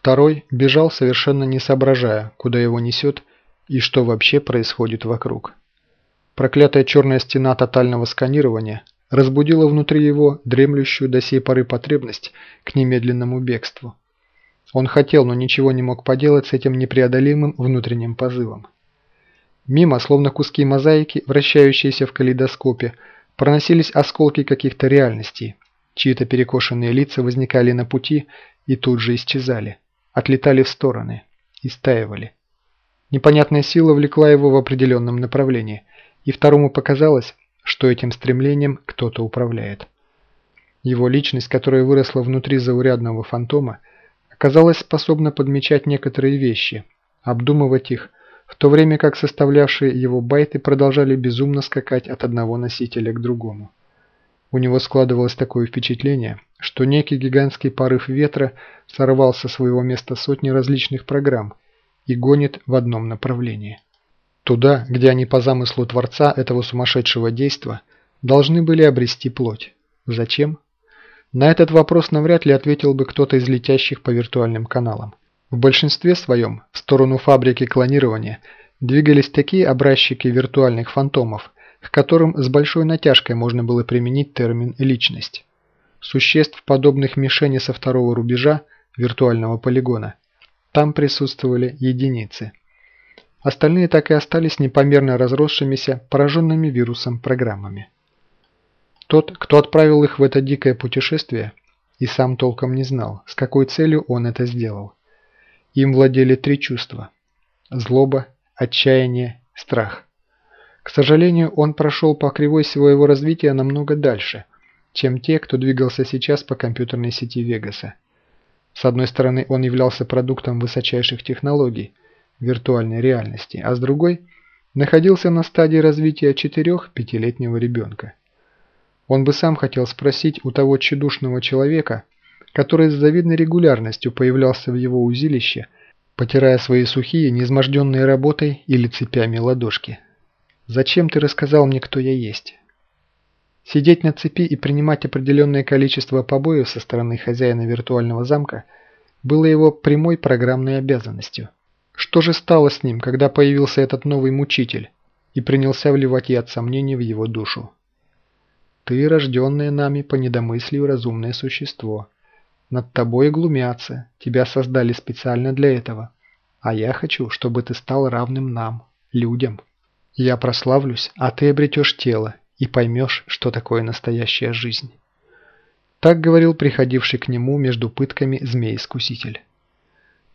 Второй бежал, совершенно не соображая, куда его несет и что вообще происходит вокруг. Проклятая черная стена тотального сканирования разбудила внутри его дремлющую до сей поры потребность к немедленному бегству. Он хотел, но ничего не мог поделать с этим непреодолимым внутренним позывом. Мимо, словно куски мозаики, вращающиеся в калейдоскопе, проносились осколки каких-то реальностей. Чьи-то перекошенные лица возникали на пути и тут же исчезали, отлетали в стороны, истаивали. Непонятная сила влекла его в определенном направлении, и второму показалось, что этим стремлением кто-то управляет. Его личность, которая выросла внутри заурядного фантома, оказалась способна подмечать некоторые вещи, обдумывать их, в то время как составлявшие его байты продолжали безумно скакать от одного носителя к другому. У него складывалось такое впечатление, что некий гигантский порыв ветра сорвал со своего места сотни различных программ и гонит в одном направлении. Туда, где они по замыслу Творца этого сумасшедшего действа должны были обрести плоть. Зачем? На этот вопрос навряд ли ответил бы кто-то из летящих по виртуальным каналам. В большинстве своем в сторону фабрики клонирования двигались такие образчики виртуальных фантомов, к которым с большой натяжкой можно было применить термин «личность». Существ, подобных мишени со второго рубежа виртуального полигона, там присутствовали единицы. Остальные так и остались непомерно разросшимися, пораженными вирусом программами. Тот, кто отправил их в это дикое путешествие, и сам толком не знал, с какой целью он это сделал. Им владели три чувства – злоба, отчаяние, страх. К сожалению, он прошел по кривой своего развития намного дальше, чем те, кто двигался сейчас по компьютерной сети Вегаса. С одной стороны, он являлся продуктом высочайших технологий – виртуальной реальности, а с другой находился на стадии развития 4-5-летнего ребенка. Он бы сам хотел спросить у того тщедушного человека, который с завидной регулярностью появлялся в его узилище, потирая свои сухие, неизможденные работой или цепями ладошки. «Зачем ты рассказал мне, кто я есть?» Сидеть на цепи и принимать определенное количество побоев со стороны хозяина виртуального замка было его прямой программной обязанностью – что же стало с ним, когда появился этот новый мучитель и принялся вливать яд сомнений в его душу? Ты, рожденное нами по недомыслию разумное существо. Над тобой глумятся, тебя создали специально для этого. А я хочу, чтобы ты стал равным нам, людям. Я прославлюсь, а ты обретешь тело и поймешь, что такое настоящая жизнь. Так говорил приходивший к нему между пытками змей-искуситель.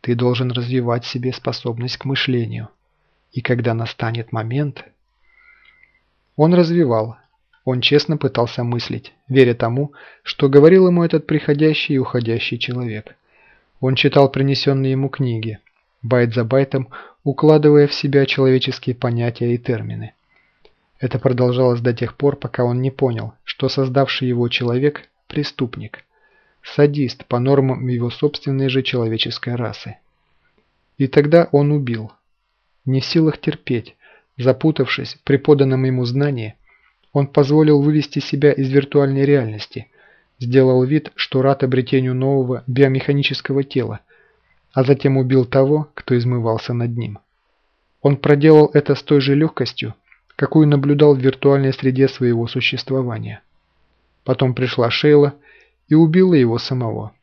Ты должен развивать себе способность к мышлению. И когда настанет момент... Он развивал. Он честно пытался мыслить, веря тому, что говорил ему этот приходящий и уходящий человек. Он читал принесенные ему книги, байт за байтом, укладывая в себя человеческие понятия и термины. Это продолжалось до тех пор, пока он не понял, что создавший его человек – преступник – Садист по нормам его собственной же человеческой расы. И тогда он убил. Не в силах терпеть, запутавшись при поданном ему знании, он позволил вывести себя из виртуальной реальности, сделал вид, что рад обретению нового биомеханического тела, а затем убил того, кто измывался над ним. Он проделал это с той же легкостью, какую наблюдал в виртуальной среде своего существования. Потом пришла Шейла и убила его самого.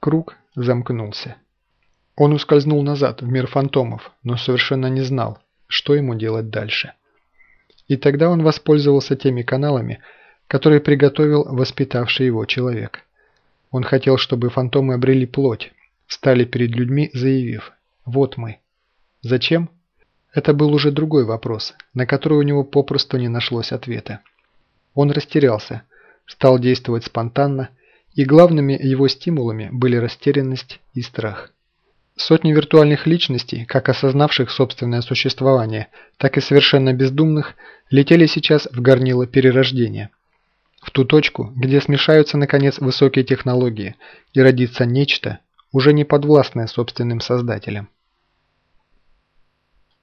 Круг замкнулся. Он ускользнул назад, в мир фантомов, но совершенно не знал, что ему делать дальше. И тогда он воспользовался теми каналами, которые приготовил воспитавший его человек. Он хотел, чтобы фантомы обрели плоть, стали перед людьми, заявив «Вот мы». Зачем? Это был уже другой вопрос, на который у него попросту не нашлось ответа. Он растерялся, стал действовать спонтанно, и главными его стимулами были растерянность и страх. Сотни виртуальных личностей, как осознавших собственное существование, так и совершенно бездумных, летели сейчас в горнило перерождения. В ту точку, где смешаются наконец высокие технологии и родится нечто, уже не подвластное собственным создателям.